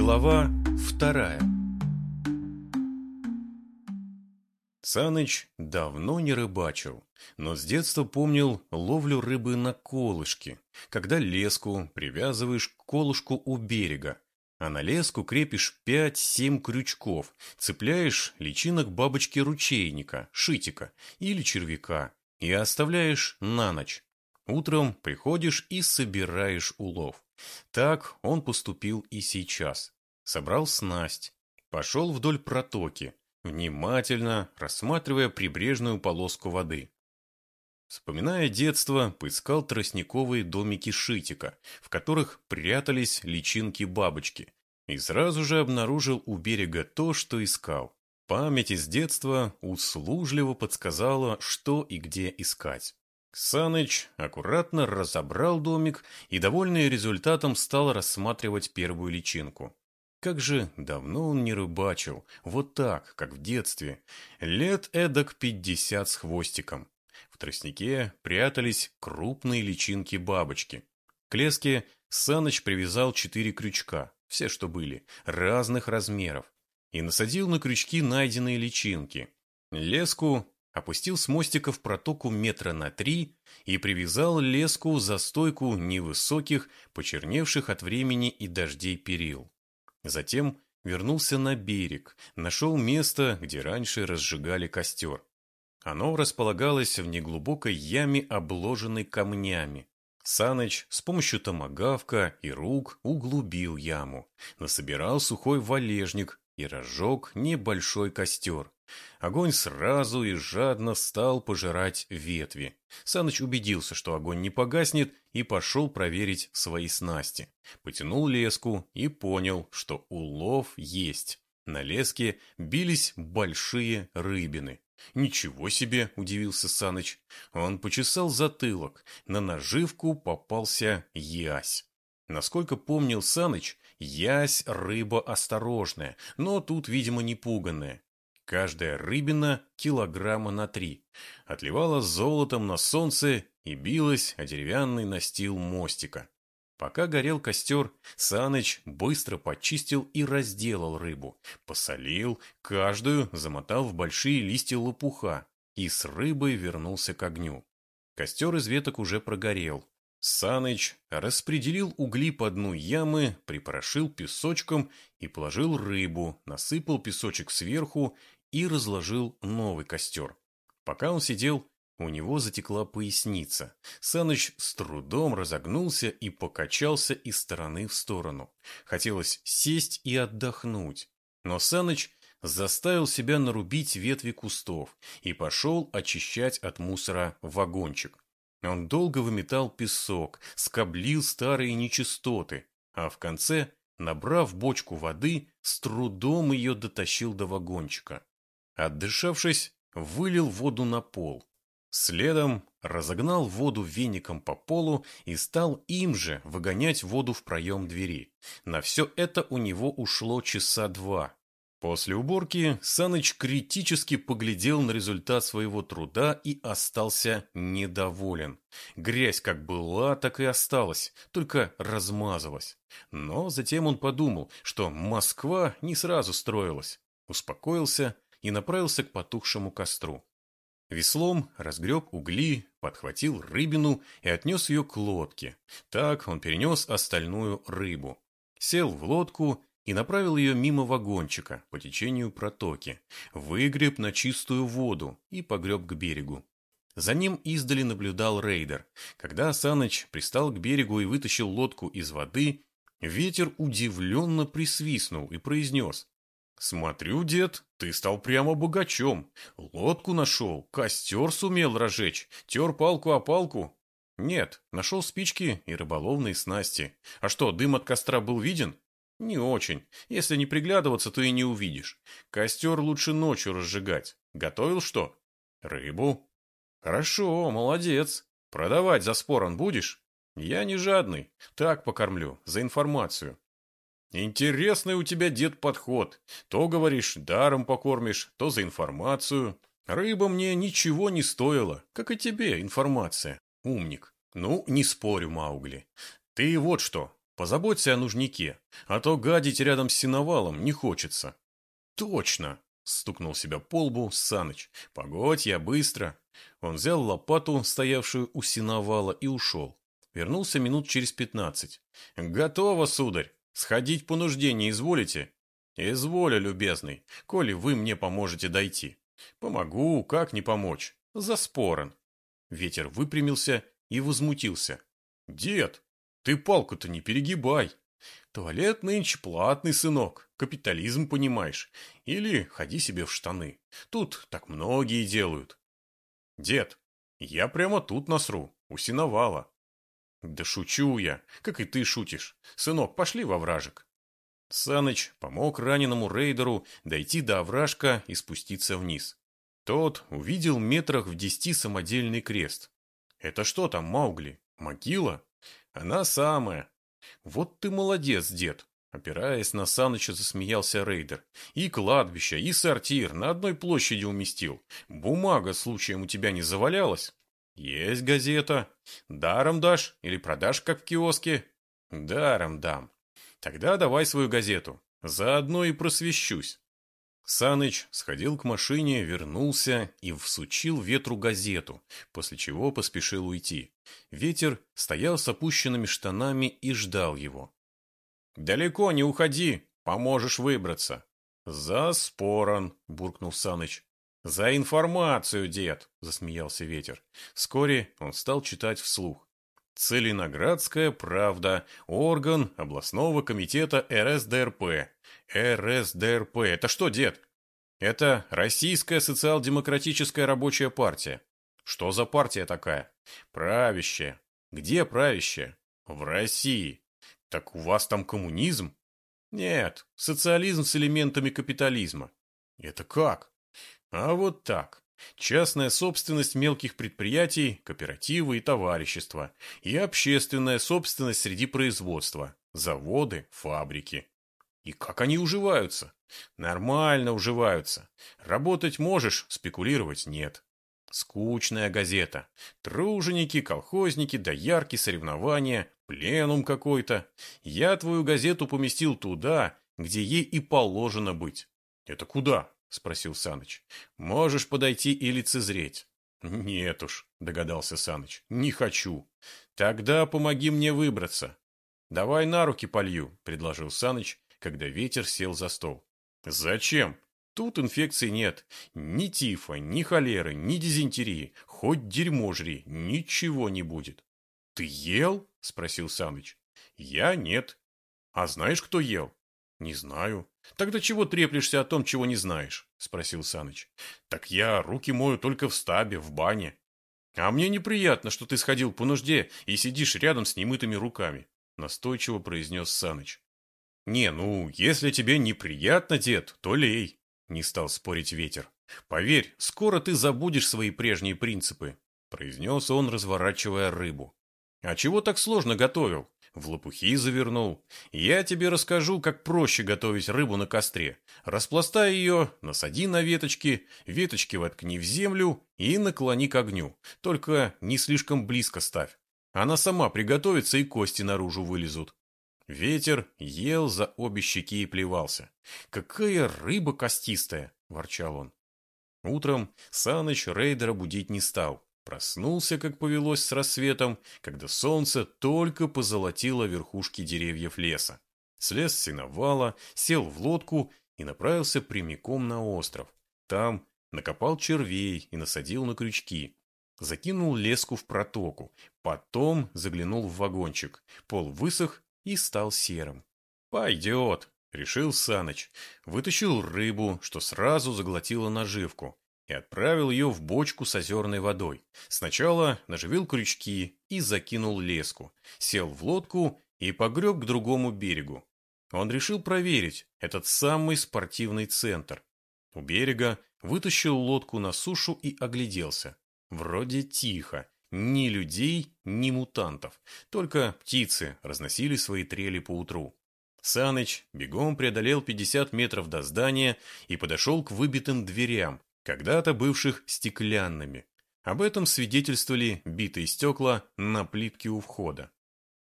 Глава вторая Саныч давно не рыбачил, но с детства помнил ловлю рыбы на колышке, когда леску привязываешь к колышку у берега, а на леску крепишь 5-7 крючков, цепляешь личинок бабочки ручейника, шитика или червяка и оставляешь на ночь. Утром приходишь и собираешь улов. Так он поступил и сейчас. Собрал снасть, пошел вдоль протоки, внимательно рассматривая прибрежную полоску воды. Вспоминая детство, поискал тростниковые домики шитика, в которых прятались личинки-бабочки, и сразу же обнаружил у берега то, что искал. Память из детства услужливо подсказала, что и где искать. Саныч аккуратно разобрал домик и, довольный результатом, стал рассматривать первую личинку. Как же давно он не рыбачил, вот так, как в детстве, лет эдак пятьдесят с хвостиком тростнике прятались крупные личинки-бабочки. К леске Саныч привязал четыре крючка, все, что были, разных размеров, и насадил на крючки найденные личинки. Леску опустил с мостика в протоку метра на три и привязал леску за стойку невысоких, почерневших от времени и дождей перил. Затем вернулся на берег, нашел место, где раньше разжигали костер. Оно располагалось в неглубокой яме, обложенной камнями. Саныч с помощью томагавка и рук углубил яму, насобирал сухой валежник и разжег небольшой костер. Огонь сразу и жадно стал пожирать ветви. Саныч убедился, что огонь не погаснет, и пошел проверить свои снасти. Потянул леску и понял, что улов есть. На леске бились большие рыбины. «Ничего себе!» – удивился Саныч. Он почесал затылок. На наживку попался ясь. Насколько помнил Саныч, ясь – рыба осторожная, но тут, видимо, не пуганная. Каждая рыбина килограмма на три. Отливала золотом на солнце и билась о деревянный настил мостика. Пока горел костер, Саныч быстро почистил и разделал рыбу, посолил, каждую замотал в большие листья лопуха и с рыбой вернулся к огню. Костер из веток уже прогорел. Саныч распределил угли по дну ямы, припорошил песочком и положил рыбу, насыпал песочек сверху и разложил новый костер. Пока он сидел, у него затекла поясница. Саныч с трудом разогнулся и покачался из стороны в сторону. Хотелось сесть и отдохнуть. Но Саныч заставил себя нарубить ветви кустов и пошел очищать от мусора вагончик. Он долго выметал песок, скоблил старые нечистоты, а в конце, набрав бочку воды, с трудом ее дотащил до вагончика. Отдышавшись, вылил воду на пол. Следом разогнал воду веником по полу и стал им же выгонять воду в проем двери. На все это у него ушло часа два. После уборки Саныч критически поглядел на результат своего труда и остался недоволен. Грязь как была, так и осталась, только размазалась. Но затем он подумал, что Москва не сразу строилась. Успокоился и направился к потухшему костру. Веслом разгреб угли, подхватил рыбину и отнес ее к лодке. Так он перенес остальную рыбу. Сел в лодку и направил ее мимо вагончика по течению протоки. Выгреб на чистую воду и погреб к берегу. За ним издали наблюдал рейдер. Когда Саныч пристал к берегу и вытащил лодку из воды, ветер удивленно присвистнул и произнес «Смотрю, дед, ты стал прямо богачом. Лодку нашел, костер сумел разжечь, тер палку о палку». «Нет, нашел спички и рыболовные снасти. А что, дым от костра был виден?» «Не очень. Если не приглядываться, то и не увидишь. Костер лучше ночью разжигать. Готовил что?» «Рыбу». «Хорошо, молодец. Продавать за спорон будешь?» «Я не жадный. Так покормлю, за информацию. Интересный у тебя, дед, подход. То, говоришь, даром покормишь, то за информацию. Рыба мне ничего не стоила, как и тебе информация, умник. Ну, не спорю, Маугли. Ты вот что, позаботься о нужнике, а то гадить рядом с синовалом не хочется. Точно, стукнул себя по лбу Саныч. Погодь, я быстро. Он взял лопату, стоявшую у синовала, и ушел. Вернулся минут через пятнадцать. Готово, сударь. Сходить по нужде не изволите? Изволю, любезный, коли вы мне поможете дойти. Помогу, как не помочь? Заспорен. Ветер выпрямился и возмутился. Дед, ты палку-то не перегибай. Туалет нынче платный, сынок. Капитализм, понимаешь. Или ходи себе в штаны. Тут так многие делают. Дед, я прямо тут насру, у синовала. Да шучу я, как и ты шутишь. Сынок, пошли во вражек. Саныч помог раненому рейдеру дойти до овражка и спуститься вниз. Тот увидел метрах в десяти самодельный крест. «Это что там, Маугли? Могила?» «Она самая». «Вот ты молодец, дед!» Опираясь на Саныча, засмеялся рейдер. «И кладбище, и сортир на одной площади уместил. Бумага случаем у тебя не завалялась?» «Есть газета. Даром дашь или продашь, как в киоске?» «Даром дам. Тогда давай свою газету. Заодно и просвещусь. Саныч сходил к машине, вернулся и всучил ветру газету, после чего поспешил уйти. Ветер стоял с опущенными штанами и ждал его. «Далеко не уходи, поможешь выбраться». «За спорон», — буркнул Саныч. «За информацию, дед», — засмеялся ветер. Вскоре он стал читать вслух. Целиноградская правда, орган областного комитета РСДРП. РСДРП. Это что, дед? Это Российская социал-демократическая рабочая партия. Что за партия такая? Правящая. Где правящая? В России. Так у вас там коммунизм? Нет, социализм с элементами капитализма. Это как? А вот так частная собственность мелких предприятий, кооперативы и товарищества, и общественная собственность среди производства, заводы, фабрики. И как они уживаются? Нормально уживаются. Работать можешь, спекулировать нет. Скучная газета. Труженики, колхозники, доярки, соревнования, пленум какой-то. Я твою газету поместил туда, где ей и положено быть. Это куда? — спросил Саныч. «Можешь подойти и лицезреть». «Нет уж», — догадался Саныч, — «не хочу». «Тогда помоги мне выбраться». «Давай на руки полью», — предложил Саныч, когда ветер сел за стол. «Зачем? Тут инфекции нет. Ни тифа, ни холеры, ни дизентерии. Хоть дерьмо жри, ничего не будет». «Ты ел?» — спросил Саныч. «Я нет». «А знаешь, кто ел?» «Не знаю». «Тогда чего треплешься о том, чего не знаешь?» — спросил Саныч. «Так я руки мою только в стабе, в бане». «А мне неприятно, что ты сходил по нужде и сидишь рядом с немытыми руками», — настойчиво произнес Саныч. «Не, ну, если тебе неприятно, дед, то лей», — не стал спорить ветер. «Поверь, скоро ты забудешь свои прежние принципы», — произнес он, разворачивая рыбу. «А чего так сложно готовил? В лопухи завернул. Я тебе расскажу, как проще готовить рыбу на костре. Распластай ее, насади на веточки, веточки воткни в землю и наклони к огню. Только не слишком близко ставь. Она сама приготовится и кости наружу вылезут. Ветер ел за обе щеки и плевался. «Какая рыба костистая!» – ворчал он. Утром Саныч рейдера будить не стал. Проснулся, как повелось с рассветом, когда солнце только позолотило верхушки деревьев леса. Слез с сеновала, сел в лодку и направился прямиком на остров. Там накопал червей и насадил на крючки. Закинул леску в протоку, потом заглянул в вагончик. Пол высох и стал серым. «Пойдет», — решил Саныч. Вытащил рыбу, что сразу заглотила наживку и отправил ее в бочку с озерной водой. Сначала наживил крючки и закинул леску, сел в лодку и погреб к другому берегу. Он решил проверить этот самый спортивный центр. У берега вытащил лодку на сушу и огляделся. Вроде тихо, ни людей, ни мутантов, только птицы разносили свои трели по утру. Саныч бегом преодолел 50 метров до здания и подошел к выбитым дверям, когда-то бывших стеклянными. Об этом свидетельствовали битые стекла на плитке у входа.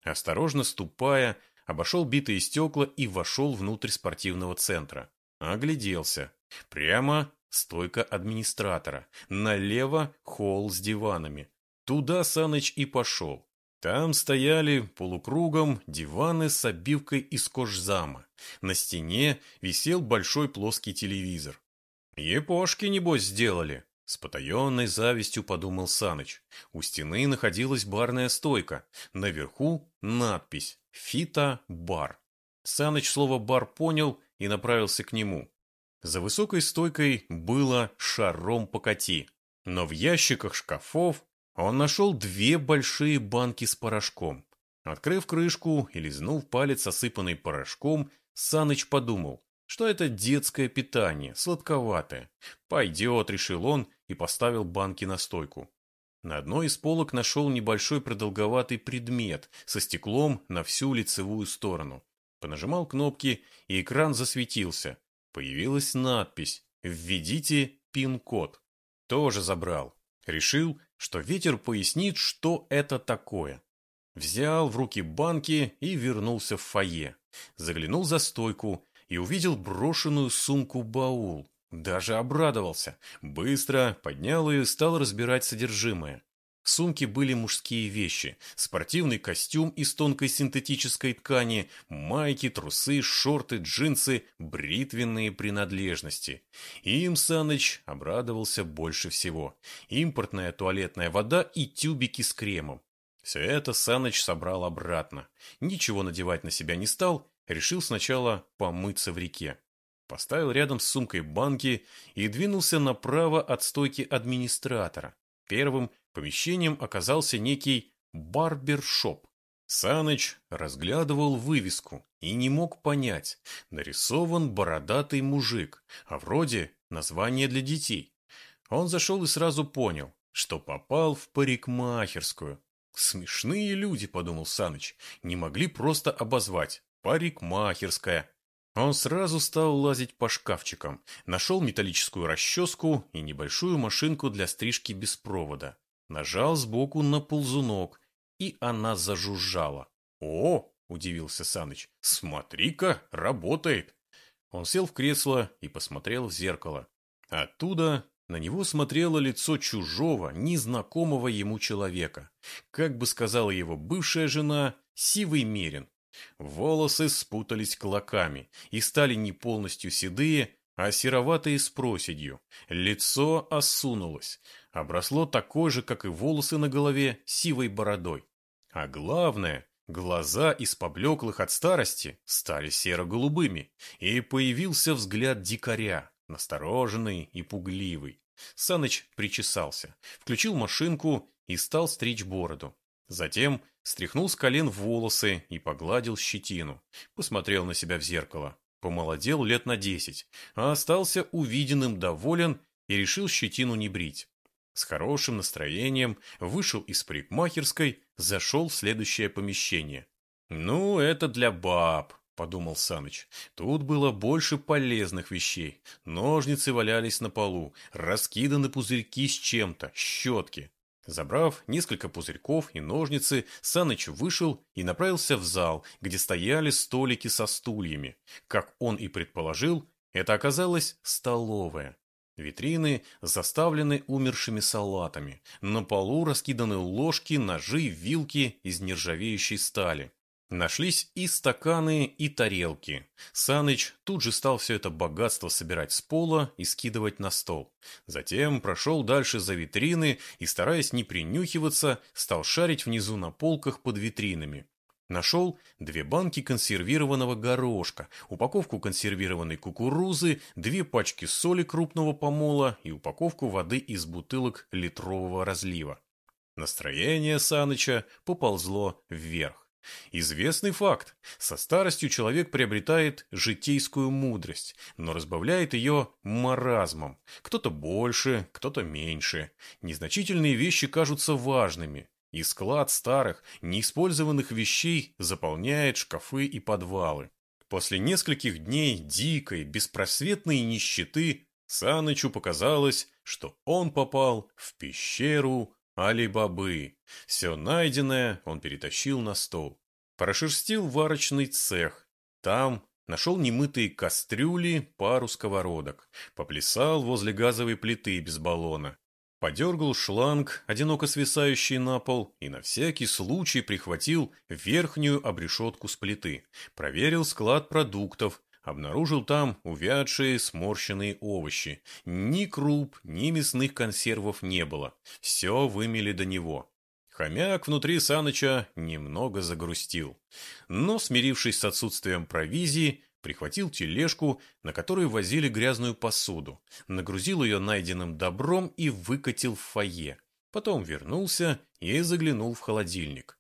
Осторожно ступая, обошел битые стекла и вошел внутрь спортивного центра. Огляделся. Прямо стойка администратора. Налево холл с диванами. Туда Саныч и пошел. Там стояли полукругом диваны с обивкой из кожзама. На стене висел большой плоский телевизор. «Епошки, небось, сделали», — с потаенной завистью подумал Саныч. У стены находилась барная стойка. Наверху надпись «Фита-бар». Саныч слово «бар» понял и направился к нему. За высокой стойкой было «шаром покати», но в ящиках шкафов он нашел две большие банки с порошком. Открыв крышку и лизнув палец, осыпанный порошком, Саныч подумал, что это детское питание, сладковатое. Пойдет, решил он и поставил банки на стойку. На одной из полок нашел небольшой продолговатый предмет со стеклом на всю лицевую сторону. Понажимал кнопки, и экран засветился. Появилась надпись «Введите пин-код». Тоже забрал. Решил, что ветер пояснит, что это такое. Взял в руки банки и вернулся в фойе. Заглянул за стойку и увидел брошенную сумку-баул. Даже обрадовался. Быстро поднял ее и стал разбирать содержимое. В сумке были мужские вещи, спортивный костюм из тонкой синтетической ткани, майки, трусы, шорты, джинсы, бритвенные принадлежности. Им Саныч обрадовался больше всего. Импортная туалетная вода и тюбики с кремом. Все это Саныч собрал обратно. Ничего надевать на себя не стал, решил сначала помыться в реке. Поставил рядом с сумкой банки и двинулся направо от стойки администратора. Первым Помещением оказался некий барбершоп. Саныч разглядывал вывеску и не мог понять, нарисован бородатый мужик, а вроде название для детей. Он зашел и сразу понял, что попал в парикмахерскую. Смешные люди, подумал Саныч, не могли просто обозвать парикмахерская. Он сразу стал лазить по шкафчикам, нашел металлическую расческу и небольшую машинку для стрижки без провода. Нажал сбоку на ползунок, и она зажужжала. «О!» – удивился Саныч. «Смотри-ка, работает!» Он сел в кресло и посмотрел в зеркало. Оттуда на него смотрело лицо чужого, незнакомого ему человека. Как бы сказала его бывшая жена, сивый мерин. Волосы спутались клоками и стали не полностью седые, а сероватые с проседью. Лицо осунулось обросло такой же, как и волосы на голове, сивой бородой. А главное, глаза из поблеклых от старости стали серо-голубыми, и появился взгляд дикаря, настороженный и пугливый. Саныч причесался, включил машинку и стал стричь бороду. Затем стряхнул с колен волосы и погладил щетину. Посмотрел на себя в зеркало. Помолодел лет на десять, а остался увиденным доволен и решил щетину не брить. С хорошим настроением вышел из парикмахерской, зашел в следующее помещение. «Ну, это для баб», — подумал Саныч. Тут было больше полезных вещей. Ножницы валялись на полу, раскиданы пузырьки с чем-то, щетки. Забрав несколько пузырьков и ножницы, Саныч вышел и направился в зал, где стояли столики со стульями. Как он и предположил, это оказалась столовая. Витрины заставлены умершими салатами. На полу раскиданы ложки, ножи, вилки из нержавеющей стали. Нашлись и стаканы, и тарелки. Саныч тут же стал все это богатство собирать с пола и скидывать на стол. Затем прошел дальше за витрины и, стараясь не принюхиваться, стал шарить внизу на полках под витринами. Нашел две банки консервированного горошка, упаковку консервированной кукурузы, две пачки соли крупного помола и упаковку воды из бутылок литрового разлива. Настроение Саныча поползло вверх. Известный факт. Со старостью человек приобретает житейскую мудрость, но разбавляет ее маразмом. Кто-то больше, кто-то меньше. Незначительные вещи кажутся важными, и склад старых, неиспользованных вещей заполняет шкафы и подвалы. После нескольких дней дикой, беспросветной нищеты Санычу показалось, что он попал в пещеру Али-Бабы. Все найденное он перетащил на стол. Прошерстил варочный цех. Там нашел немытые кастрюли, пару сковородок. Поплясал возле газовой плиты без баллона. Подергал шланг, одиноко свисающий на пол, и на всякий случай прихватил верхнюю обрешетку с плиты. Проверил склад продуктов, обнаружил там увядшие сморщенные овощи. Ни круп, ни мясных консервов не было. Все вымели до него. Хомяк внутри Саныча немного загрустил. Но, смирившись с отсутствием провизии, прихватил тележку, на которой возили грязную посуду, нагрузил ее найденным добром и выкатил в фойе. Потом вернулся и заглянул в холодильник.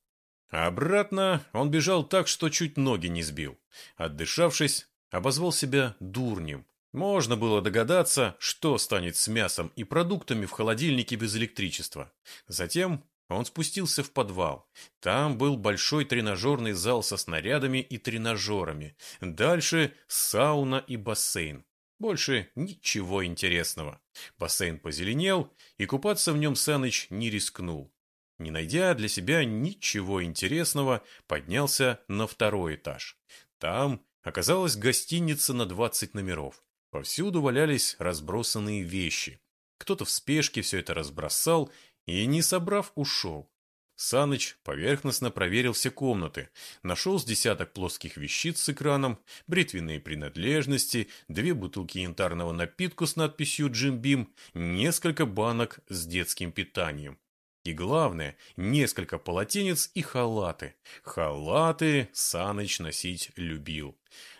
Обратно он бежал так, что чуть ноги не сбил. Отдышавшись, обозвал себя дурнем. Можно было догадаться, что станет с мясом и продуктами в холодильнике без электричества. Затем он спустился в подвал. Там был большой тренажерный зал со снарядами и тренажерами. Дальше сауна и бассейн. Больше ничего интересного. Бассейн позеленел, и купаться в нем Саныч не рискнул. Не найдя для себя ничего интересного, поднялся на второй этаж. Там оказалась гостиница на 20 номеров. Повсюду валялись разбросанные вещи. Кто-то в спешке все это разбросал и, не собрав, ушел. Саныч поверхностно проверил все комнаты, нашел с десяток плоских вещиц с экраном, бритвенные принадлежности, две бутылки янтарного напитку с надписью «Джим Бим», несколько банок с детским питанием. И главное, несколько полотенец и халаты. Халаты Саныч носить любил.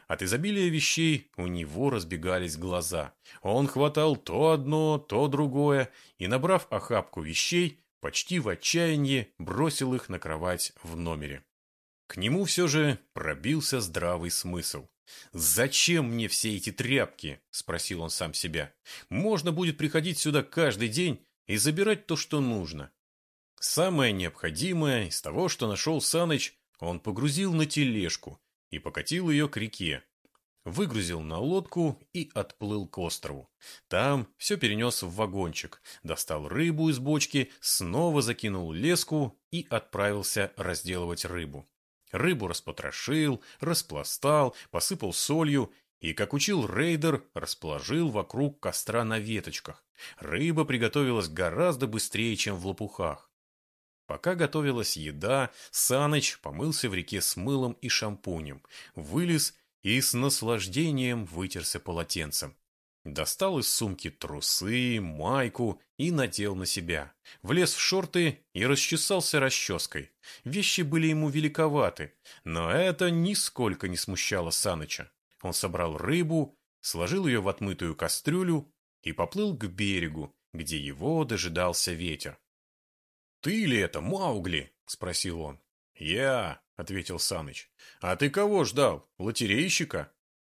От изобилия вещей у него разбегались глаза. Он хватал то одно, то другое, и, набрав охапку вещей, почти в отчаянии бросил их на кровать в номере. К нему все же пробился здравый смысл. «Зачем мне все эти тряпки?» – спросил он сам себя. «Можно будет приходить сюда каждый день и забирать то, что нужно». Самое необходимое из того, что нашел Саныч, он погрузил на тележку, и покатил ее к реке. Выгрузил на лодку и отплыл к острову. Там все перенес в вагончик, достал рыбу из бочки, снова закинул леску и отправился разделывать рыбу. Рыбу распотрошил, распластал, посыпал солью и, как учил рейдер, расположил вокруг костра на веточках. Рыба приготовилась гораздо быстрее, чем в лопухах. Пока готовилась еда, Саныч помылся в реке с мылом и шампунем, вылез и с наслаждением вытерся полотенцем. Достал из сумки трусы, майку и надел на себя. Влез в шорты и расчесался расческой. Вещи были ему великоваты, но это нисколько не смущало Саныча. Он собрал рыбу, сложил ее в отмытую кастрюлю и поплыл к берегу, где его дожидался ветер. «Ты ли это, Маугли?» — спросил он. «Я», — ответил Саныч. «А ты кого ждал? Лотерейщика?»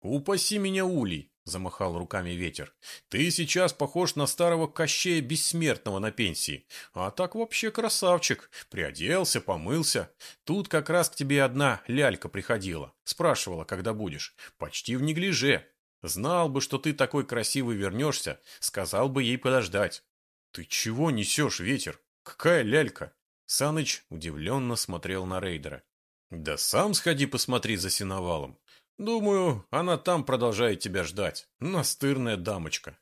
«Упаси меня, Улей!» — замахал руками ветер. «Ты сейчас похож на старого Кощея Бессмертного на пенсии. А так вообще красавчик. Приоделся, помылся. Тут как раз к тебе одна лялька приходила. Спрашивала, когда будешь. Почти в неглиже. Знал бы, что ты такой красивый вернешься, сказал бы ей подождать». «Ты чего несешь, ветер?» «Какая лялька?» Саныч удивленно смотрел на рейдера. «Да сам сходи посмотри за сеновалом. Думаю, она там продолжает тебя ждать. Настырная дамочка».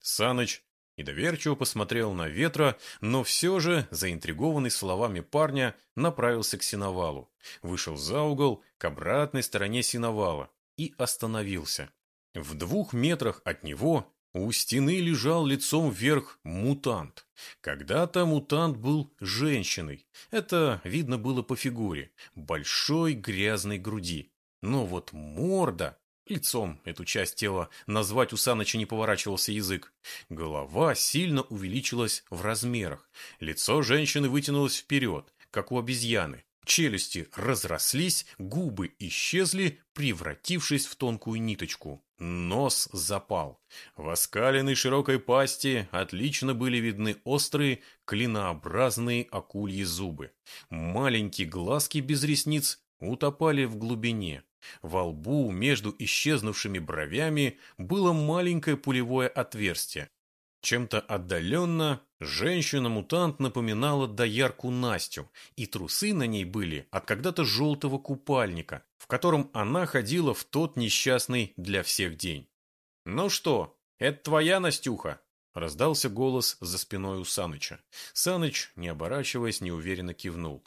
Саныч недоверчиво посмотрел на ветра, но все же, заинтригованный словами парня, направился к сеновалу. Вышел за угол к обратной стороне сеновала и остановился. В двух метрах от него у стены лежал лицом вверх мутант. Когда-то мутант был женщиной. Это видно было по фигуре. Большой грязной груди. Но вот морда... Лицом эту часть тела назвать у Саныча не поворачивался язык. Голова сильно увеличилась в размерах. Лицо женщины вытянулось вперед, как у обезьяны. Челюсти разрослись, губы исчезли, превратившись в тонкую ниточку. Нос запал. В оскаленной широкой пасти отлично были видны острые, клинообразные акульи зубы. Маленькие глазки без ресниц утопали в глубине. Во лбу между исчезнувшими бровями было маленькое пулевое отверстие. Чем-то отдаленно женщина-мутант напоминала доярку Настю, и трусы на ней были от когда-то желтого купальника, в котором она ходила в тот несчастный для всех день. «Ну что, это твоя Настюха?» — раздался голос за спиной у Саныча. Саныч, не оборачиваясь, неуверенно кивнул.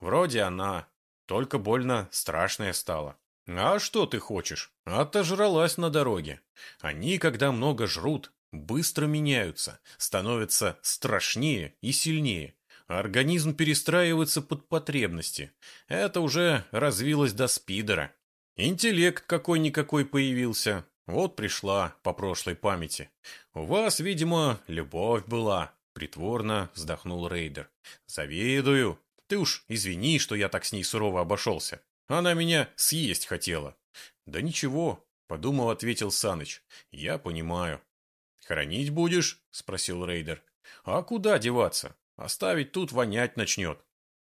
«Вроде она, только больно страшная стала». «А что ты хочешь? Отожралась на дороге. Они, когда много жрут, быстро меняются, становятся страшнее и сильнее. Организм перестраивается под потребности. Это уже развилось до спидера. Интеллект какой-никакой появился. Вот пришла по прошлой памяти. У вас, видимо, любовь была. Притворно вздохнул Рейдер. Завидую. Ты уж извини, что я так с ней сурово обошелся. Она меня съесть хотела. Да ничего, подумал, ответил Саныч. Я понимаю. «Хоронить будешь?» — спросил рейдер. «А куда деваться? Оставить тут вонять начнет».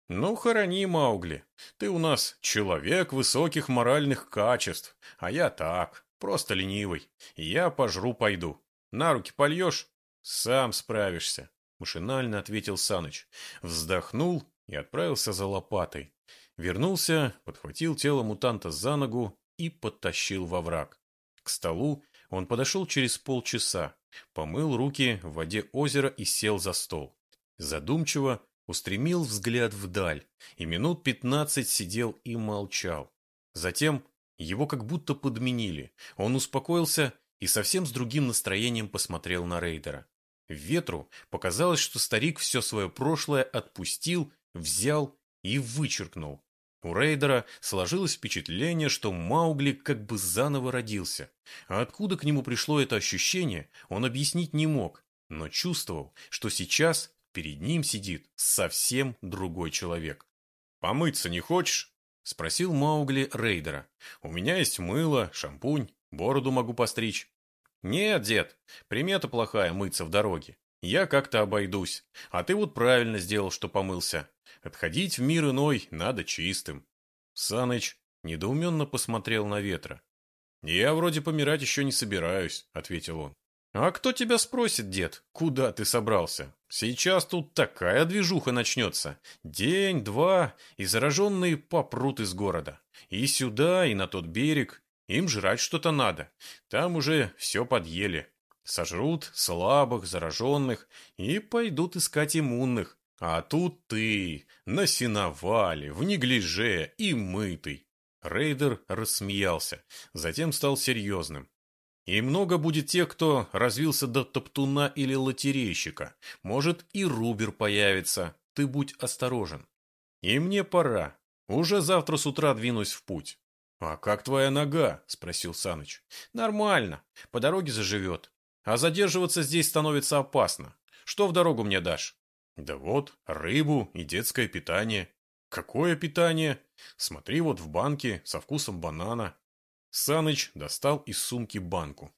«Ну, хорони, Маугли. Ты у нас человек высоких моральных качеств, а я так, просто ленивый. Я пожру пойду. На руки польешь?» «Сам справишься», — машинально ответил Саныч. Вздохнул и отправился за лопатой. Вернулся, подхватил тело мутанта за ногу и подтащил во враг. К столу он подошел через полчаса, помыл руки в воде озера и сел за стол. Задумчиво устремил взгляд вдаль и минут пятнадцать сидел и молчал. Затем его как будто подменили. Он успокоился и совсем с другим настроением посмотрел на рейдера. Ветру показалось, что старик все свое прошлое отпустил, взял и вычеркнул. У рейдера сложилось впечатление, что Маугли как бы заново родился. А откуда к нему пришло это ощущение, он объяснить не мог, но чувствовал, что сейчас перед ним сидит совсем другой человек. «Помыться не хочешь?» — спросил Маугли рейдера. «У меня есть мыло, шампунь, бороду могу постричь». «Нет, дед, примета плохая мыться в дороге. Я как-то обойдусь. А ты вот правильно сделал, что помылся. Отходить в мир иной надо чистым. Саныч недоуменно посмотрел на ветра. «Я вроде помирать еще не собираюсь», — ответил он. «А кто тебя спросит, дед, куда ты собрался? Сейчас тут такая движуха начнется. День, два, и зараженные попрут из города. И сюда, и на тот берег. Им жрать что-то надо. Там уже все подъели. Сожрут слабых, зараженных и пойдут искать иммунных. А тут ты, на сеновале, в неглиже и мытый. Рейдер рассмеялся, затем стал серьезным. И много будет тех, кто развился до топтуна или лотерейщика. Может, и Рубер появится. Ты будь осторожен. И мне пора. Уже завтра с утра двинусь в путь. «А как твоя нога?» – спросил Саныч. «Нормально. По дороге заживет. А задерживаться здесь становится опасно. Что в дорогу мне дашь?» Да вот, рыбу и детское питание. Какое питание? Смотри вот в банке со вкусом банана. Саныч достал из сумки банку.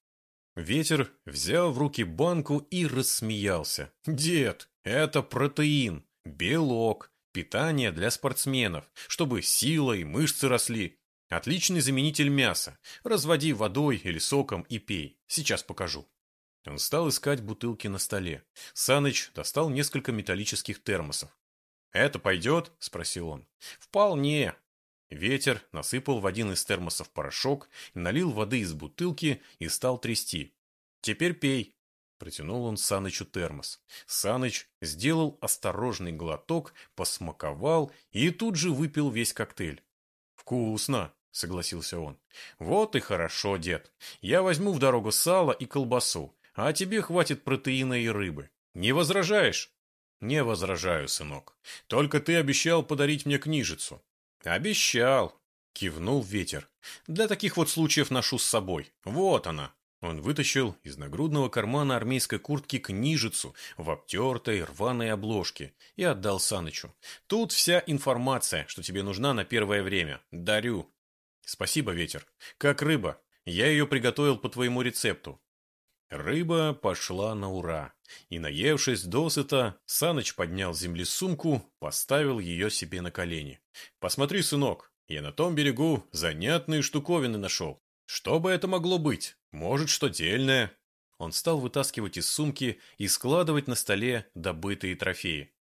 Ветер взял в руки банку и рассмеялся. «Дед, это протеин, белок, питание для спортсменов, чтобы сила и мышцы росли. Отличный заменитель мяса. Разводи водой или соком и пей. Сейчас покажу». Он стал искать бутылки на столе. Саныч достал несколько металлических термосов. «Это пойдет?» – спросил он. «Вполне». Ветер насыпал в один из термосов порошок, налил воды из бутылки и стал трясти. «Теперь пей». Протянул он Санычу термос. Саныч сделал осторожный глоток, посмаковал и тут же выпил весь коктейль. «Вкусно!» — согласился он. «Вот и хорошо, дед. Я возьму в дорогу сало и колбасу а тебе хватит протеина и рыбы. Не возражаешь? Не возражаю, сынок. Только ты обещал подарить мне книжицу. Обещал, кивнул ветер. Для таких вот случаев ношу с собой. Вот она. Он вытащил из нагрудного кармана армейской куртки книжицу в обтертой рваной обложке и отдал Санычу. Тут вся информация, что тебе нужна на первое время. Дарю. Спасибо, ветер. Как рыба. Я ее приготовил по твоему рецепту. Рыба пошла на ура, и, наевшись досыта, Саныч поднял с земли сумку, поставил ее себе на колени. «Посмотри, сынок, я на том берегу занятные штуковины нашел. Что бы это могло быть? Может, что дельное?» Он стал вытаскивать из сумки и складывать на столе добытые трофеи.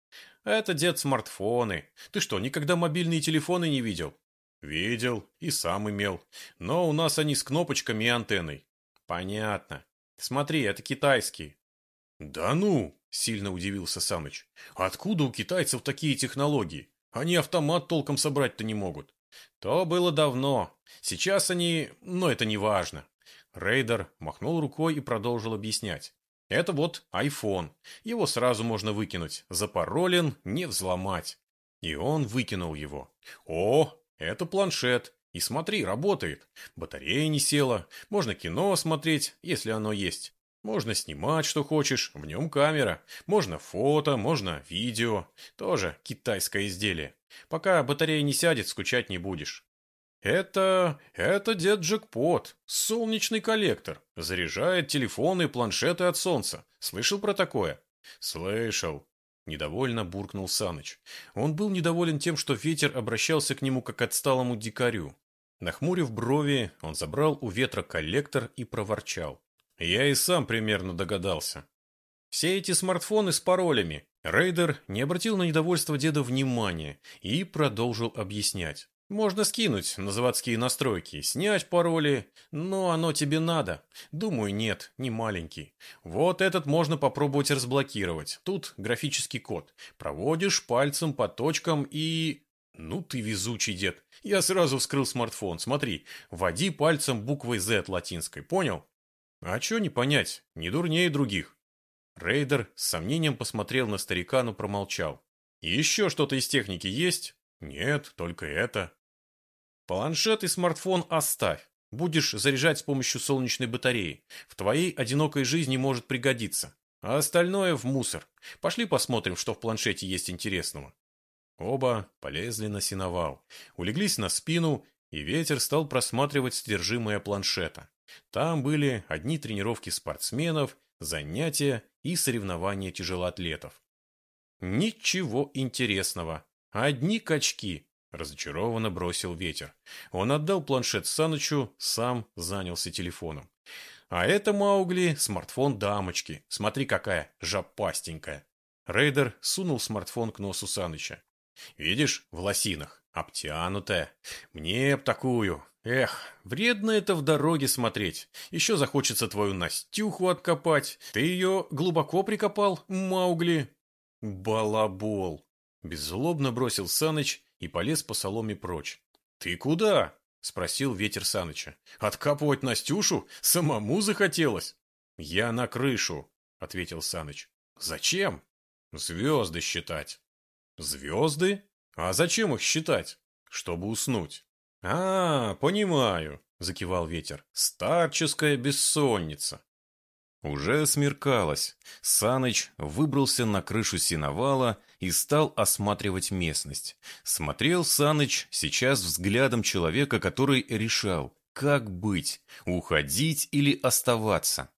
«Это, дед, смартфоны. Ты что, никогда мобильные телефоны не видел?» «Видел и сам имел. Но у нас они с кнопочками и антенной». «Понятно. Смотри, это китайские». «Да ну!» – сильно удивился Саныч. «Откуда у китайцев такие технологии? Они автомат толком собрать-то не могут». «То было давно. Сейчас они... Но это не важно». Рейдер махнул рукой и продолжил объяснять. «Это вот iPhone. Его сразу можно выкинуть. Запаролен, не взломать». И он выкинул его. «О, это планшет. И смотри, работает. Батарея не села. Можно кино смотреть, если оно есть. Можно снимать, что хочешь, в нем камера. Можно фото, можно видео. Тоже китайское изделие. Пока батарея не сядет, скучать не будешь. Это... это дед Джекпот, солнечный коллектор. Заряжает телефоны и планшеты от солнца. Слышал про такое? Слышал. Недовольно буркнул Саныч. Он был недоволен тем, что Ветер обращался к нему как к отсталому дикарю. Нахмурив брови, он забрал у Ветра коллектор и проворчал. Я и сам примерно догадался. Все эти смартфоны с паролями. Рейдер не обратил на недовольство деда внимания и продолжил объяснять. Можно скинуть на заводские настройки, снять пароли, но оно тебе надо. Думаю, нет, не маленький. Вот этот можно попробовать разблокировать. Тут графический код. Проводишь пальцем по точкам и... Ну ты везучий дед. Я сразу вскрыл смартфон. Смотри, вводи пальцем буквой Z латинской, понял? А чё не понять, не дурнее других. Рейдер с сомнением посмотрел на старика, но промолчал. «Еще что-то из техники есть?» «Нет, только это». «Планшет и смартфон оставь. Будешь заряжать с помощью солнечной батареи. В твоей одинокой жизни может пригодиться. А остальное в мусор. Пошли посмотрим, что в планшете есть интересного». Оба полезли на сеновал, улеглись на спину, и ветер стал просматривать содержимое планшета. Там были одни тренировки спортсменов, занятия и соревнования тяжелоатлетов. Ничего интересного. Одни качки. Разочарованно бросил ветер. Он отдал планшет Санычу, сам занялся телефоном. А это Маугли смартфон дамочки. Смотри, какая жопастенькая. Рейдер сунул смартфон к носу Саныча. Видишь, в лосинах, обтянутая. Мне б такую. Эх, вредно это в дороге смотреть. Еще захочется твою Настюху откопать. Ты ее глубоко прикопал, Маугли? Балабол. Беззлобно бросил Саныч и полез по соломе прочь. Ты куда? Спросил ветер Саныча. Откапывать Настюшу? Самому захотелось? Я на крышу, ответил Саныч. Зачем? Звезды считать. Звезды? А зачем их считать? Чтобы уснуть. «А, понимаю», — закивал ветер. «Старческая бессонница». Уже смеркалось. Саныч выбрался на крышу сеновала и стал осматривать местность. Смотрел Саныч сейчас взглядом человека, который решал, как быть, уходить или оставаться.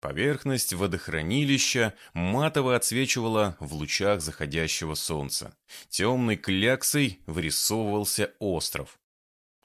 Поверхность водохранилища матово отсвечивала в лучах заходящего солнца. Темной кляксой вырисовывался остров.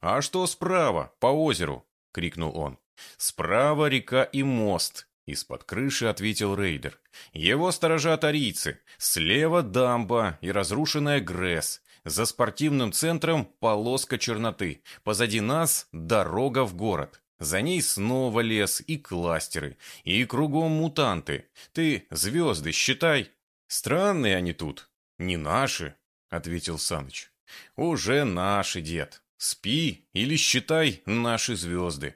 «А что справа, по озеру?» — крикнул он. «Справа река и мост», — из-под крыши ответил рейдер. «Его сторожат арийцы. Слева дамба и разрушенная ГРЭС. За спортивным центром полоска черноты. Позади нас дорога в город. За ней снова лес и кластеры. И кругом мутанты. Ты звезды считай. Странные они тут. Не наши», — ответил Саныч. «Уже наши, дед». Спи или считай наши звезды.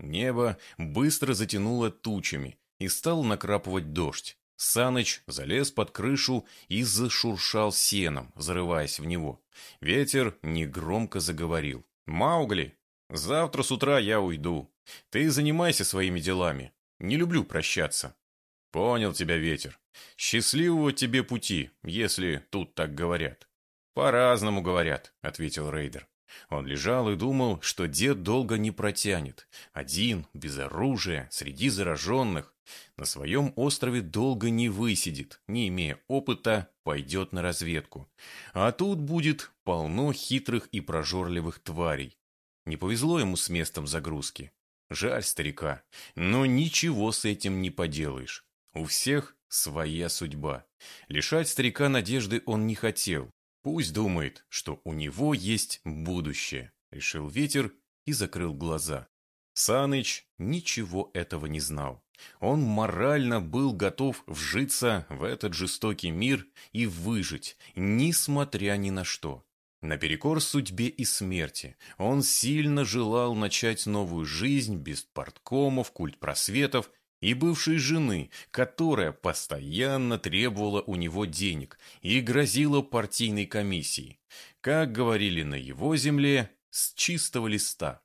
Небо быстро затянуло тучами и стал накрапывать дождь. Саныч залез под крышу и зашуршал сеном, зарываясь в него. Ветер негромко заговорил. «Маугли, завтра с утра я уйду. Ты занимайся своими делами. Не люблю прощаться». «Понял тебя, ветер. Счастливого тебе пути, если тут так говорят». «По-разному говорят», — ответил рейдер. Он лежал и думал, что дед долго не протянет. Один, без оружия, среди зараженных. На своем острове долго не высидит, не имея опыта, пойдет на разведку. А тут будет полно хитрых и прожорливых тварей. Не повезло ему с местом загрузки. Жаль старика, но ничего с этим не поделаешь. У всех своя судьба. Лишать старика надежды он не хотел. Пусть думает, что у него есть будущее, решил ветер и закрыл глаза. Саныч ничего этого не знал. Он морально был готов вжиться в этот жестокий мир и выжить, несмотря ни на что. Наперекор судьбе и смерти, он сильно желал начать новую жизнь без порткомов, культпросветов и бывшей жены, которая постоянно требовала у него денег и грозила партийной комиссией. Как говорили на его земле, с чистого листа.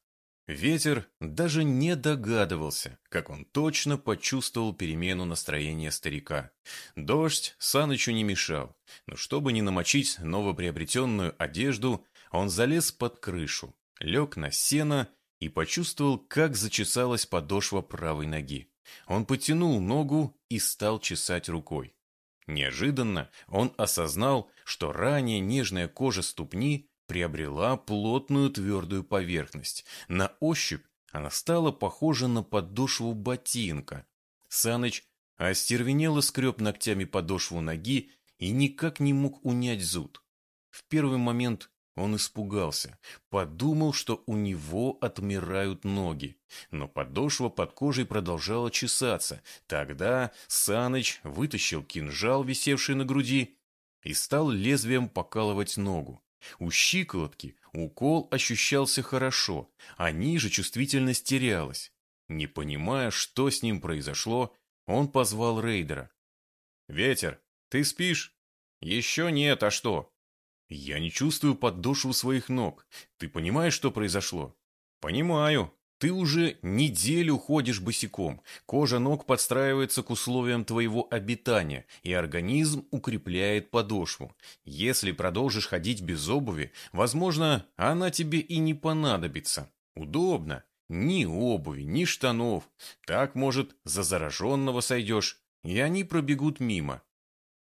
Ветер даже не догадывался, как он точно почувствовал перемену настроения старика. Дождь Санычу не мешал, но чтобы не намочить новоприобретенную одежду, он залез под крышу, лег на сено и почувствовал, как зачесалась подошва правой ноги. Он потянул ногу и стал чесать рукой. Неожиданно он осознал, что ранее нежная кожа ступни приобрела плотную твердую поверхность. На ощупь она стала похожа на подошву ботинка. Саныч остервенело скреб ногтями подошву ноги и никак не мог унять зуд. В первый момент он испугался, подумал, что у него отмирают ноги. Но подошва под кожей продолжала чесаться. Тогда Саныч вытащил кинжал, висевший на груди, и стал лезвием покалывать ногу. У щиколотки укол ощущался хорошо, а ниже чувствительность терялась. Не понимая, что с ним произошло, он позвал рейдера. «Ветер, ты спишь?» «Еще нет, а что?» «Я не чувствую подошву своих ног. Ты понимаешь, что произошло?» «Понимаю. Ты уже неделю ходишь босиком. Кожа ног подстраивается к условиям твоего обитания, и организм укрепляет подошву. Если продолжишь ходить без обуви, возможно, она тебе и не понадобится. Удобно. Ни обуви, ни штанов. Так, может, за зараженного сойдешь, и они пробегут мимо.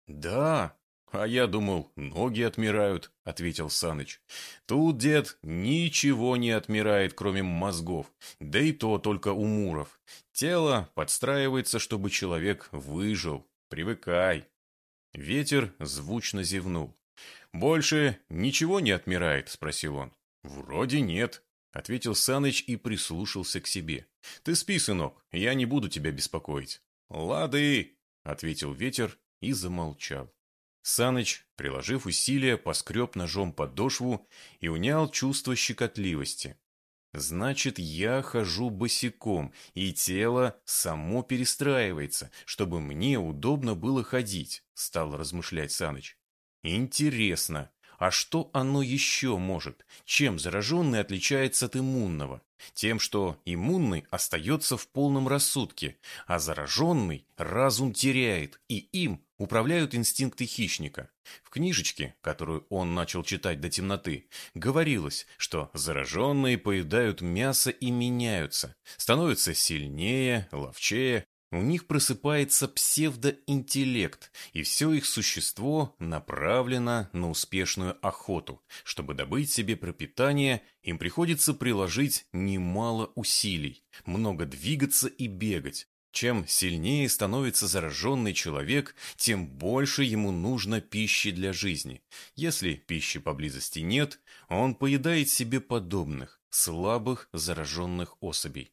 Да, «А я думал, ноги отмирают», — ответил Саныч. «Тут, дед, ничего не отмирает, кроме мозгов, да и то только у муров. Тело подстраивается, чтобы человек выжил. Привыкай». Ветер звучно зевнул. «Больше ничего не отмирает?» — спросил он. «Вроде нет», — ответил Саныч и прислушался к себе. «Ты спи, сынок, я не буду тебя беспокоить». «Лады», — ответил ветер и замолчал. Саныч, приложив усилия, поскреб ножом подошву и унял чувство щекотливости. Значит, я хожу босиком, и тело само перестраивается, чтобы мне удобно было ходить, стал размышлять Саныч. Интересно, а что оно еще может? Чем зараженный отличается от иммунного? Тем, что иммунный остается в полном рассудке, а зараженный разум теряет, и им управляют инстинкты хищника. В книжечке, которую он начал читать до темноты, говорилось, что зараженные поедают мясо и меняются, становятся сильнее, ловчее, у них просыпается псевдоинтеллект, и все их существо направлено на успешную охоту. Чтобы добыть себе пропитание, им приходится приложить немало усилий, много двигаться и бегать, чем сильнее становится зараженный человек, тем больше ему нужно пищи для жизни. Если пищи поблизости нет, он поедает себе подобных, слабых зараженных особей.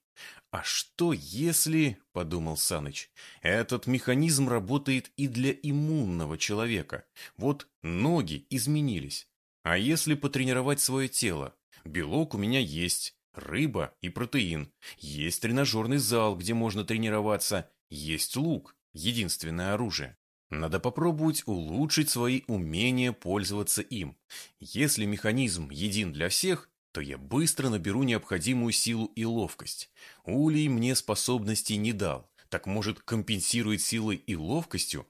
«А что если, — подумал Саныч, — этот механизм работает и для иммунного человека? Вот ноги изменились. А если потренировать свое тело? Белок у меня есть, рыба и протеин. Есть тренажерный зал, где можно тренироваться. Есть лук, единственное оружие. Надо попробовать улучшить свои умения пользоваться им. Если механизм един для всех, то я быстро наберу необходимую силу и ловкость. Улей мне способностей не дал, так может компенсирует силой и ловкостью?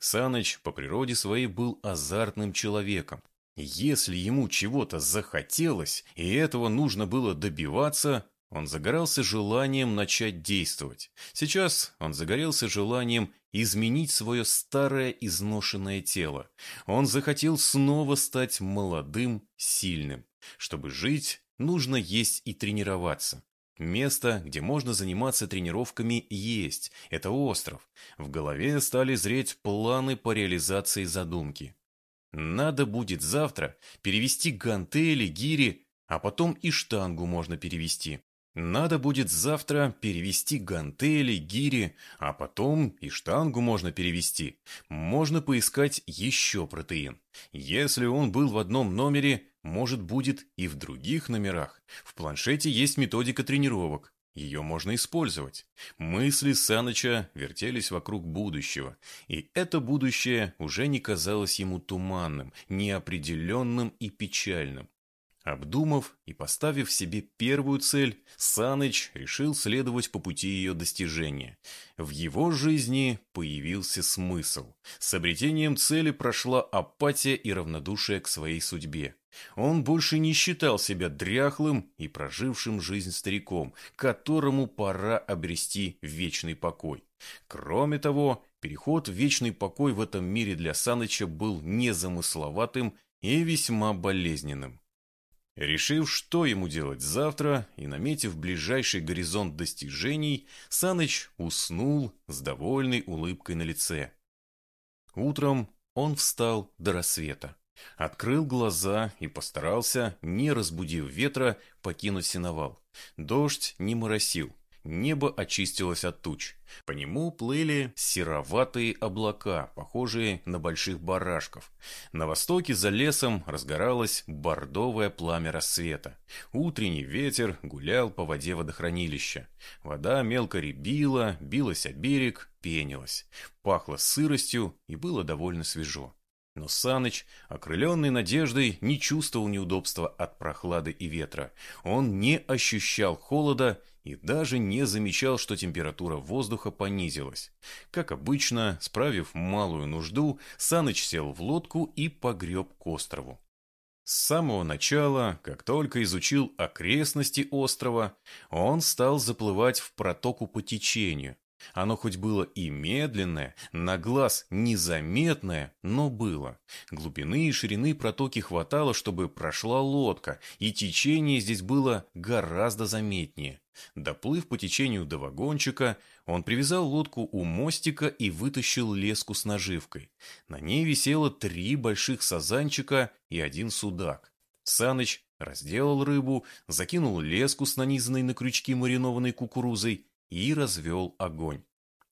Саныч по природе своей был азартным человеком. Если ему чего-то захотелось, и этого нужно было добиваться, он загорался желанием начать действовать. Сейчас он загорелся желанием изменить свое старое изношенное тело. Он захотел снова стать молодым, сильным. Чтобы жить, нужно есть и тренироваться. Место, где можно заниматься тренировками, есть. Это остров. В голове стали зреть планы по реализации задумки. Надо будет завтра перевести гантели, гири, а потом и штангу можно перевести. Надо будет завтра перевести гантели, гири, а потом и штангу можно перевести. Можно поискать еще протеин. Если он был в одном номере, может будет и в других номерах. В планшете есть методика тренировок. Ее можно использовать. Мысли Саныча вертелись вокруг будущего, и это будущее уже не казалось ему туманным, неопределенным и печальным. Обдумав и поставив себе первую цель, Саныч решил следовать по пути ее достижения. В его жизни появился смысл. С обретением цели прошла апатия и равнодушие к своей судьбе. Он больше не считал себя дряхлым и прожившим жизнь стариком, которому пора обрести вечный покой. Кроме того, переход в вечный покой в этом мире для Саныча был незамысловатым и весьма болезненным. Решив, что ему делать завтра, и наметив ближайший горизонт достижений, Саныч уснул с довольной улыбкой на лице. Утром он встал до рассвета, открыл глаза и постарался, не разбудив ветра, покинуть сеновал. Дождь не моросил, Небо очистилось от туч. По нему плыли сероватые облака, похожие на больших барашков. На востоке за лесом разгоралось бордовое пламя рассвета. Утренний ветер гулял по воде водохранилища. Вода мелко рябила, билась о берег, пенилась. Пахло сыростью и было довольно свежо. Но Саныч, окрыленный надеждой, не чувствовал неудобства от прохлады и ветра. Он не ощущал холода и даже не замечал, что температура воздуха понизилась. Как обычно, справив малую нужду, Саныч сел в лодку и погреб к острову. С самого начала, как только изучил окрестности острова, он стал заплывать в протоку по течению, оно хоть было и медленное, на глаз незаметное, но было. Глубины и ширины протоки хватало, чтобы прошла лодка, и течение здесь было гораздо заметнее. Доплыв по течению до вагончика, он привязал лодку у мостика и вытащил леску с наживкой. На ней висело три больших сазанчика и один судак. Саныч разделал рыбу, закинул леску с нанизанной на крючки маринованной кукурузой и развел огонь.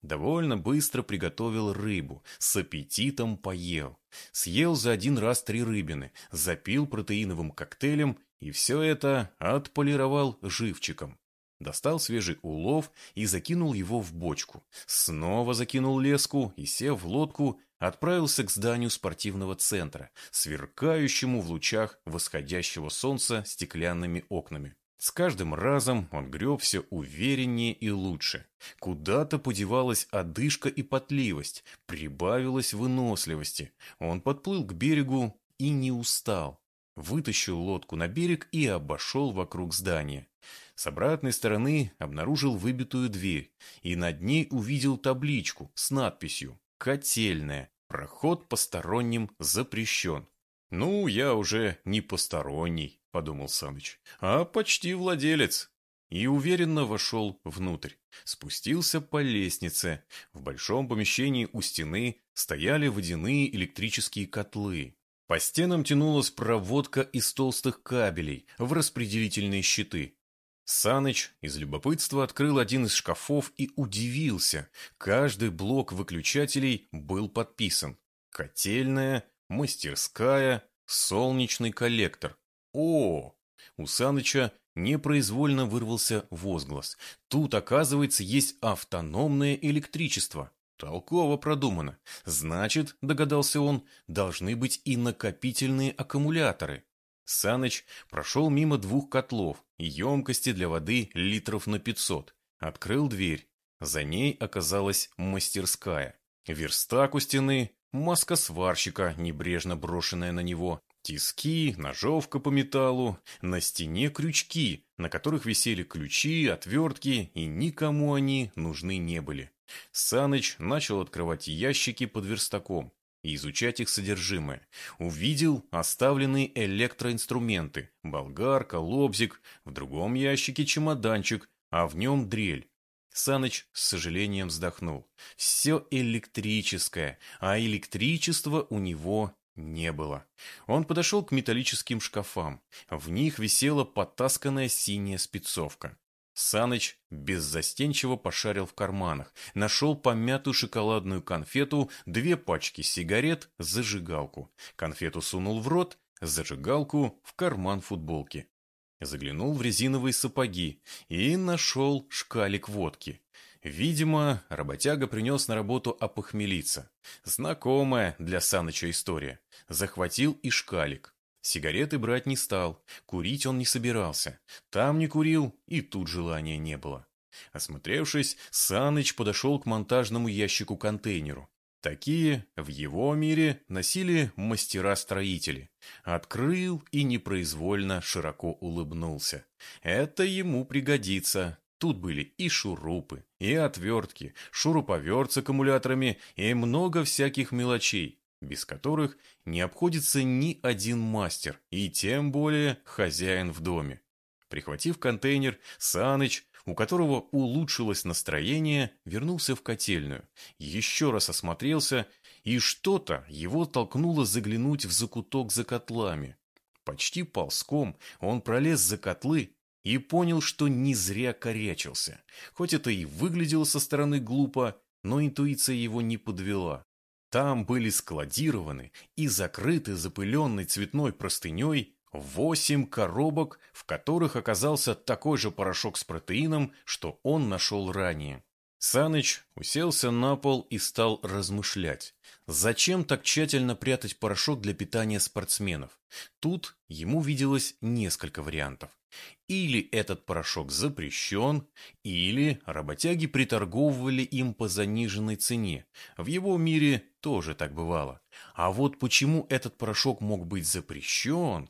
Довольно быстро приготовил рыбу, с аппетитом поел. Съел за один раз три рыбины, запил протеиновым коктейлем и все это отполировал живчиком. Достал свежий улов и закинул его в бочку. Снова закинул леску и, сев в лодку, отправился к зданию спортивного центра, сверкающему в лучах восходящего солнца стеклянными окнами. С каждым разом он греб все увереннее и лучше. Куда-то подевалась одышка и потливость, прибавилась выносливости. Он подплыл к берегу и не устал. Вытащил лодку на берег и обошел вокруг здания. С обратной стороны обнаружил выбитую дверь и над ней увидел табличку с надписью «Котельная. Проход посторонним запрещен». «Ну, я уже не посторонний», — подумал Саныч, — «а почти владелец». И уверенно вошел внутрь. Спустился по лестнице. В большом помещении у стены стояли водяные электрические котлы. По стенам тянулась проводка из толстых кабелей в распределительные щиты. Саныч из любопытства открыл один из шкафов и удивился. Каждый блок выключателей был подписан. Котельная, мастерская, солнечный коллектор. О! У Саныча непроизвольно вырвался возглас. Тут, оказывается, есть автономное электричество. Толково продумано. Значит, догадался он, должны быть и накопительные аккумуляторы. Саныч прошел мимо двух котлов и емкости для воды литров на 500. Открыл дверь. За ней оказалась мастерская. Верстак у стены, маска сварщика, небрежно брошенная на него, тиски, ножовка по металлу, на стене крючки, на которых висели ключи, отвертки, и никому они нужны не были. Саныч начал открывать ящики под верстаком и изучать их содержимое. Увидел оставленные электроинструменты, болгарка, лобзик, в другом ящике чемоданчик, а в нем дрель. Саныч с сожалением вздохнул. Все электрическое, а электричества у него не было. Он подошел к металлическим шкафам. В них висела потасканная синяя спецовка. Саныч беззастенчиво пошарил в карманах, нашел помятую шоколадную конфету, две пачки сигарет, зажигалку. Конфету сунул в рот, зажигалку в карман футболки. Заглянул в резиновые сапоги и нашел шкалик водки. Видимо, работяга принес на работу опохмелиться. Знакомая для Саныча история. Захватил и шкалик. Сигареты брать не стал, курить он не собирался. Там не курил, и тут желания не было. Осмотревшись, Саныч подошел к монтажному ящику-контейнеру. Такие в его мире носили мастера-строители. Открыл и непроизвольно широко улыбнулся. Это ему пригодится. Тут были и шурупы, и отвертки, шуруповерт с аккумуляторами и много всяких мелочей, без которых не обходится ни один мастер, и тем более хозяин в доме. Прихватив контейнер, Саныч у которого улучшилось настроение, вернулся в котельную, еще раз осмотрелся, и что-то его толкнуло заглянуть в закуток за котлами. Почти ползком он пролез за котлы и понял, что не зря корячился. Хоть это и выглядело со стороны глупо, но интуиция его не подвела. Там были складированы и закрыты запыленной цветной простыней Восемь коробок, в которых оказался такой же порошок с протеином, что он нашел ранее. Саныч уселся на пол и стал размышлять. Зачем так тщательно прятать порошок для питания спортсменов? Тут ему виделось несколько вариантов. Или этот порошок запрещен, или работяги приторговывали им по заниженной цене. В его мире тоже так бывало. А вот почему этот порошок мог быть запрещен,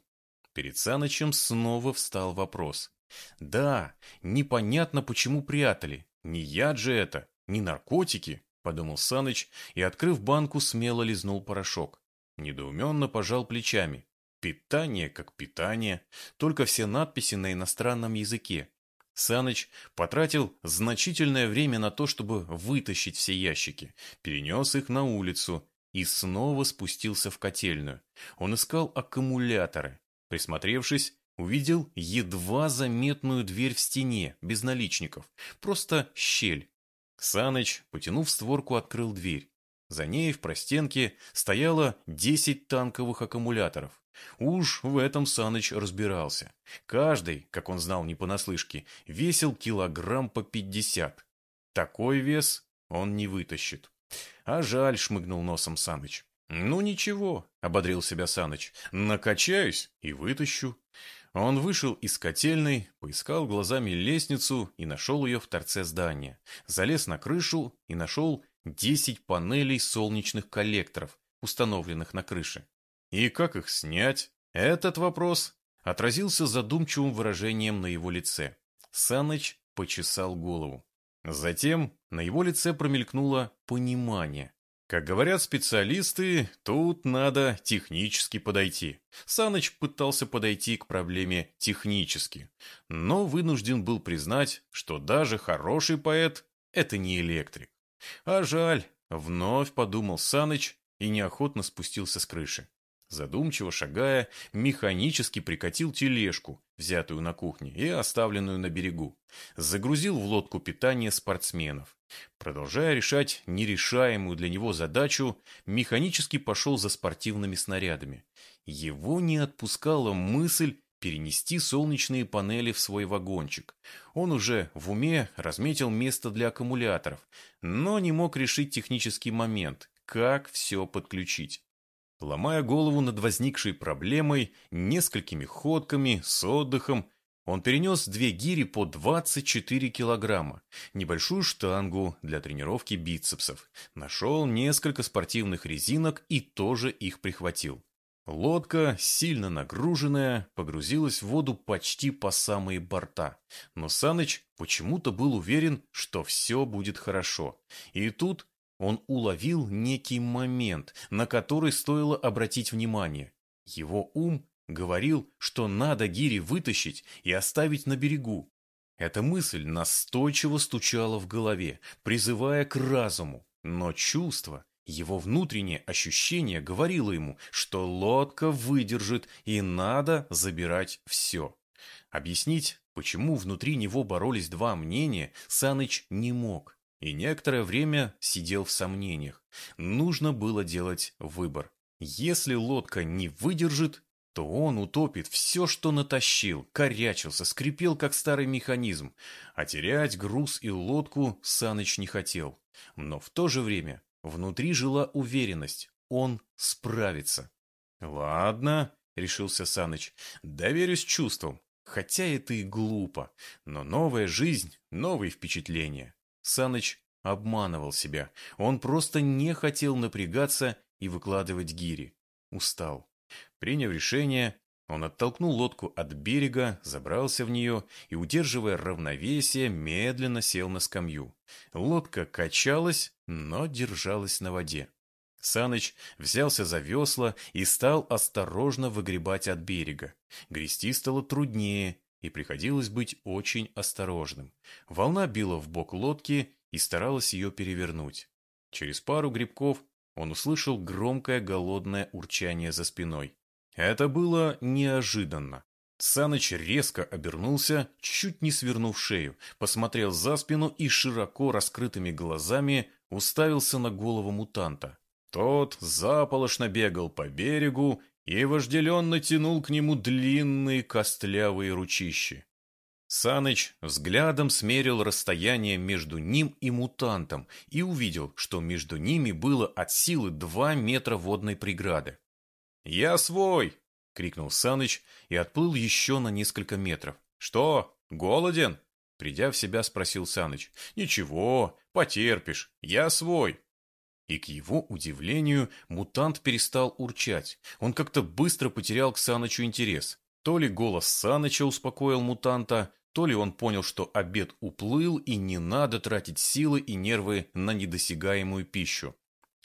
Перед Санычем снова встал вопрос. «Да, непонятно, почему прятали. Не яд же это, не наркотики», — подумал Саныч и, открыв банку, смело лизнул порошок. Недоуменно пожал плечами. Питание как питание, только все надписи на иностранном языке. Саныч потратил значительное время на то, чтобы вытащить все ящики, перенес их на улицу и снова спустился в котельную. Он искал аккумуляторы, Присмотревшись, увидел едва заметную дверь в стене, без наличников, просто щель. Саныч, потянув створку, открыл дверь. За ней в простенке стояло десять танковых аккумуляторов. Уж в этом Саныч разбирался. Каждый, как он знал не понаслышке, весил килограмм по пятьдесят. Такой вес он не вытащит. А жаль, шмыгнул носом Саныч. «Ну ничего», — ободрил себя Саныч, — «накачаюсь и вытащу». Он вышел из котельной, поискал глазами лестницу и нашел ее в торце здания. Залез на крышу и нашел десять панелей солнечных коллекторов, установленных на крыше. И как их снять? Этот вопрос отразился задумчивым выражением на его лице. Саныч почесал голову. Затем на его лице промелькнуло понимание. Как говорят специалисты, тут надо технически подойти. Саныч пытался подойти к проблеме технически, но вынужден был признать, что даже хороший поэт – это не электрик. А жаль, вновь подумал Саныч и неохотно спустился с крыши. Задумчиво шагая, механически прикатил тележку, взятую на кухне и оставленную на берегу. Загрузил в лодку питание спортсменов. Продолжая решать нерешаемую для него задачу, механически пошел за спортивными снарядами. Его не отпускала мысль перенести солнечные панели в свой вагончик. Он уже в уме разметил место для аккумуляторов, но не мог решить технический момент, как все подключить. Ломая голову над возникшей проблемой, несколькими ходками, с отдыхом, он перенес две гири по 24 килограмма, небольшую штангу для тренировки бицепсов, нашел несколько спортивных резинок и тоже их прихватил. Лодка, сильно нагруженная, погрузилась в воду почти по самые борта. Но Саныч почему-то был уверен, что все будет хорошо. И тут он уловил некий момент, на который стоило обратить внимание. Его ум говорил, что надо гири вытащить и оставить на берегу. Эта мысль настойчиво стучала в голове, призывая к разуму, но чувство, его внутреннее ощущение говорило ему, что лодка выдержит и надо забирать все. Объяснить, почему внутри него боролись два мнения, Саныч не мог. И некоторое время сидел в сомнениях. Нужно было делать выбор. Если лодка не выдержит, то он утопит все, что натащил, корячился, скрипел, как старый механизм. А терять груз и лодку Саныч не хотел. Но в то же время внутри жила уверенность. Он справится. «Ладно», — решился Саныч, — «доверюсь чувствам. Хотя это и глупо. Но новая жизнь, новые впечатления». Саныч обманывал себя. Он просто не хотел напрягаться и выкладывать гири. Устал. Приняв решение, он оттолкнул лодку от берега, забрался в нее и, удерживая равновесие, медленно сел на скамью. Лодка качалась, но держалась на воде. Саныч взялся за весла и стал осторожно выгребать от берега. Грести стало труднее, и приходилось быть очень осторожным. Волна била в бок лодки и старалась ее перевернуть. Через пару грибков он услышал громкое голодное урчание за спиной. Это было неожиданно. Саныч резко обернулся, чуть не свернув шею, посмотрел за спину и широко раскрытыми глазами уставился на голову мутанта. Тот заполошно бегал по берегу и вожделенно тянул к нему длинные костлявые ручищи. Саныч взглядом смерил расстояние между ним и мутантом и увидел, что между ними было от силы два метра водной преграды. «Я свой!» — крикнул Саныч и отплыл еще на несколько метров. «Что, голоден?» Придя в себя, спросил Саныч. «Ничего, потерпишь, я свой». И к его удивлению мутант перестал урчать. Он как-то быстро потерял к Санычу интерес. То ли голос Саныча успокоил мутанта, то ли он понял, что обед уплыл и не надо тратить силы и нервы на недосягаемую пищу.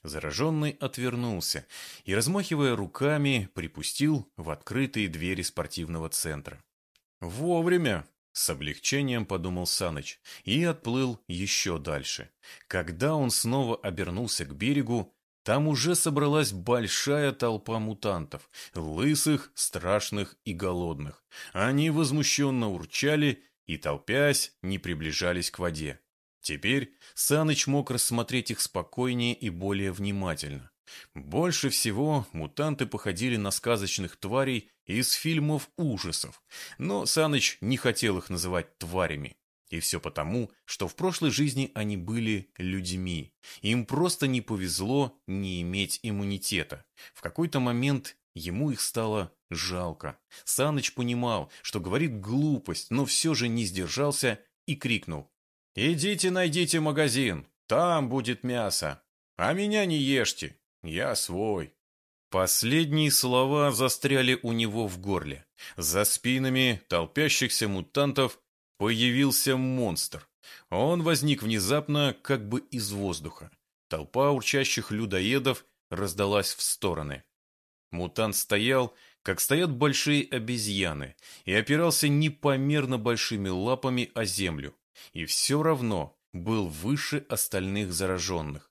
Зараженный отвернулся и, размахивая руками, припустил в открытые двери спортивного центра. «Вовремя!» — с облегчением подумал Саныч и отплыл еще дальше. Когда он снова обернулся к берегу, там уже собралась большая толпа мутантов, лысых, страшных и голодных. Они возмущенно урчали и, толпясь, не приближались к воде. Теперь Саныч мог рассмотреть их спокойнее и более внимательно. Больше всего мутанты походили на сказочных тварей из фильмов ужасов, но Саныч не хотел их называть тварями. И все потому, что в прошлой жизни они были людьми. Им просто не повезло не иметь иммунитета. В какой-то момент ему их стало жалко. Саныч понимал, что говорит глупость, но все же не сдержался и крикнул. «Идите найдите магазин, там будет мясо. А меня не ешьте, я свой». Последние слова застряли у него в горле. За спинами толпящихся мутантов появился монстр. Он возник внезапно, как бы из воздуха. Толпа урчащих людоедов раздалась в стороны. Мутант стоял, как стоят большие обезьяны, и опирался непомерно большими лапами о землю и все равно был выше остальных зараженных.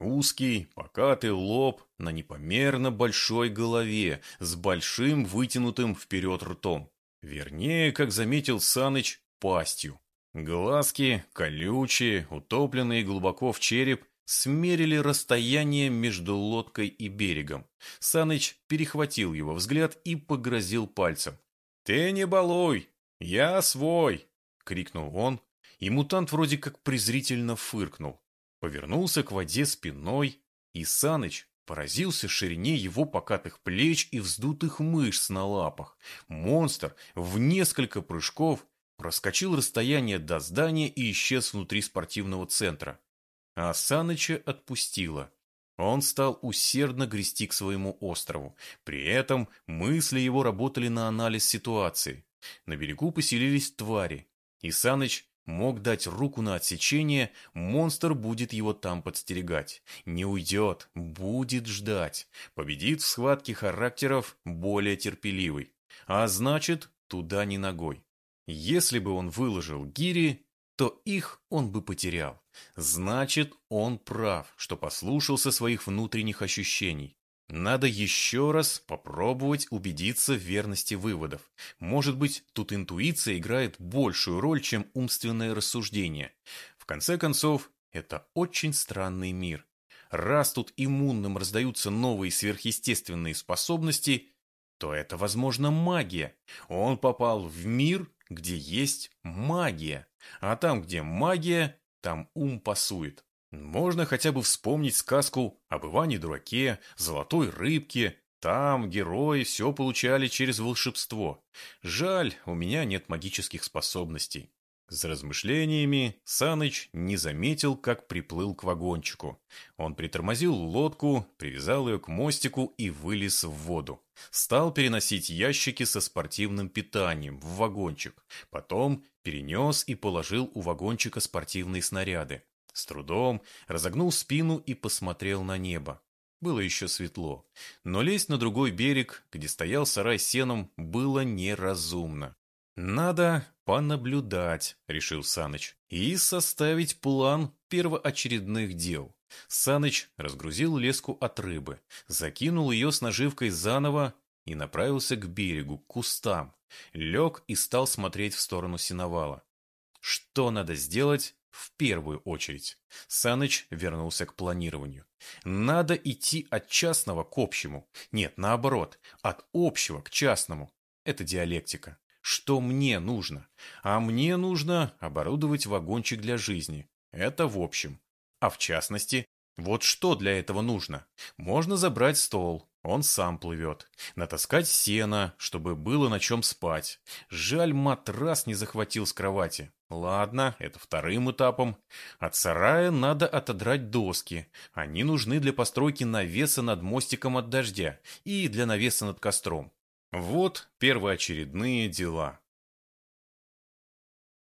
Узкий, покатый лоб на непомерно большой голове с большим вытянутым вперед ртом. Вернее, как заметил Саныч, пастью. Глазки, колючие, утопленные глубоко в череп, смерили расстояние между лодкой и берегом. Саныч перехватил его взгляд и погрозил пальцем. «Ты не балуй! Я свой!» — крикнул он, и мутант вроде как презрительно фыркнул. Повернулся к воде спиной, и Саныч поразился ширине его покатых плеч и вздутых мышц на лапах. Монстр в несколько прыжков проскочил расстояние до здания и исчез внутри спортивного центра. А Саныча отпустило. Он стал усердно грести к своему острову. При этом мысли его работали на анализ ситуации. На берегу поселились твари, и Саныч Мог дать руку на отсечение, монстр будет его там подстерегать. Не уйдет, будет ждать. Победит в схватке характеров более терпеливый. А значит, туда не ногой. Если бы он выложил гири, то их он бы потерял. Значит, он прав, что послушался своих внутренних ощущений. Надо еще раз попробовать убедиться в верности выводов. Может быть, тут интуиция играет большую роль, чем умственное рассуждение. В конце концов, это очень странный мир. Раз тут иммунным раздаются новые сверхъестественные способности, то это, возможно, магия. Он попал в мир, где есть магия. А там, где магия, там ум пасует. Можно хотя бы вспомнить сказку об Иване-дураке, золотой рыбке. Там герои все получали через волшебство. Жаль, у меня нет магических способностей. За размышлениями Саныч не заметил, как приплыл к вагончику. Он притормозил лодку, привязал ее к мостику и вылез в воду. Стал переносить ящики со спортивным питанием в вагончик. Потом перенес и положил у вагончика спортивные снаряды. С трудом разогнул спину и посмотрел на небо. Было еще светло, но лезть на другой берег, где стоял сарай сеном, было неразумно. «Надо понаблюдать», — решил Саныч, — «и составить план первоочередных дел». Саныч разгрузил леску от рыбы, закинул ее с наживкой заново и направился к берегу, к кустам. Лег и стал смотреть в сторону сеновала. Что надо сделать, в первую очередь. Саныч вернулся к планированию. Надо идти от частного к общему. Нет, наоборот, от общего к частному. Это диалектика. Что мне нужно? А мне нужно оборудовать вагончик для жизни. Это в общем. А в частности, вот что для этого нужно? Можно забрать стол, он сам плывет. Натаскать сено, чтобы было на чем спать. Жаль, матрас не захватил с кровати. Ладно, это вторым этапом. От сарая надо отодрать доски. Они нужны для постройки навеса над мостиком от дождя и для навеса над костром. Вот первоочередные дела.